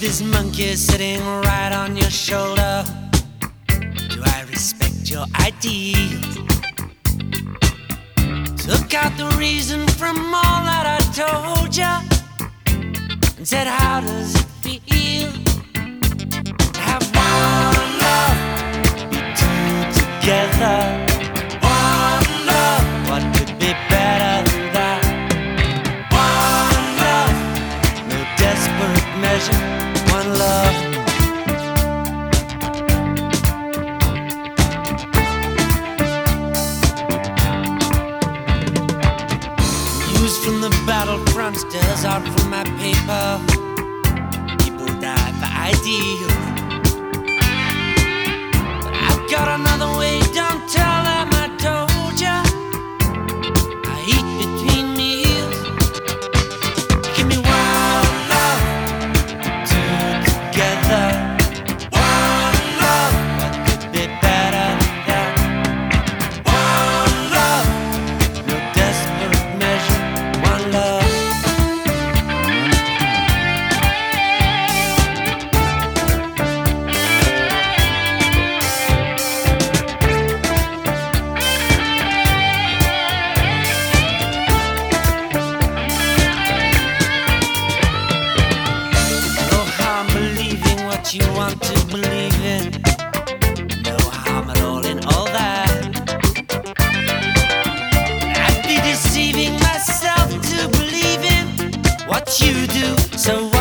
this monkey sitting right on your shoulder. Do I respect your ideals? Took out the reason from all that I told ya and said, How does it feel to have one love, be two together? One love, what could be better than that? One love, no desperate measure, battlefront stirs out from my paper. People die for ideals. Want to believe in. No harm at all in all that. I'd be deceiving myself to believe in what you do. So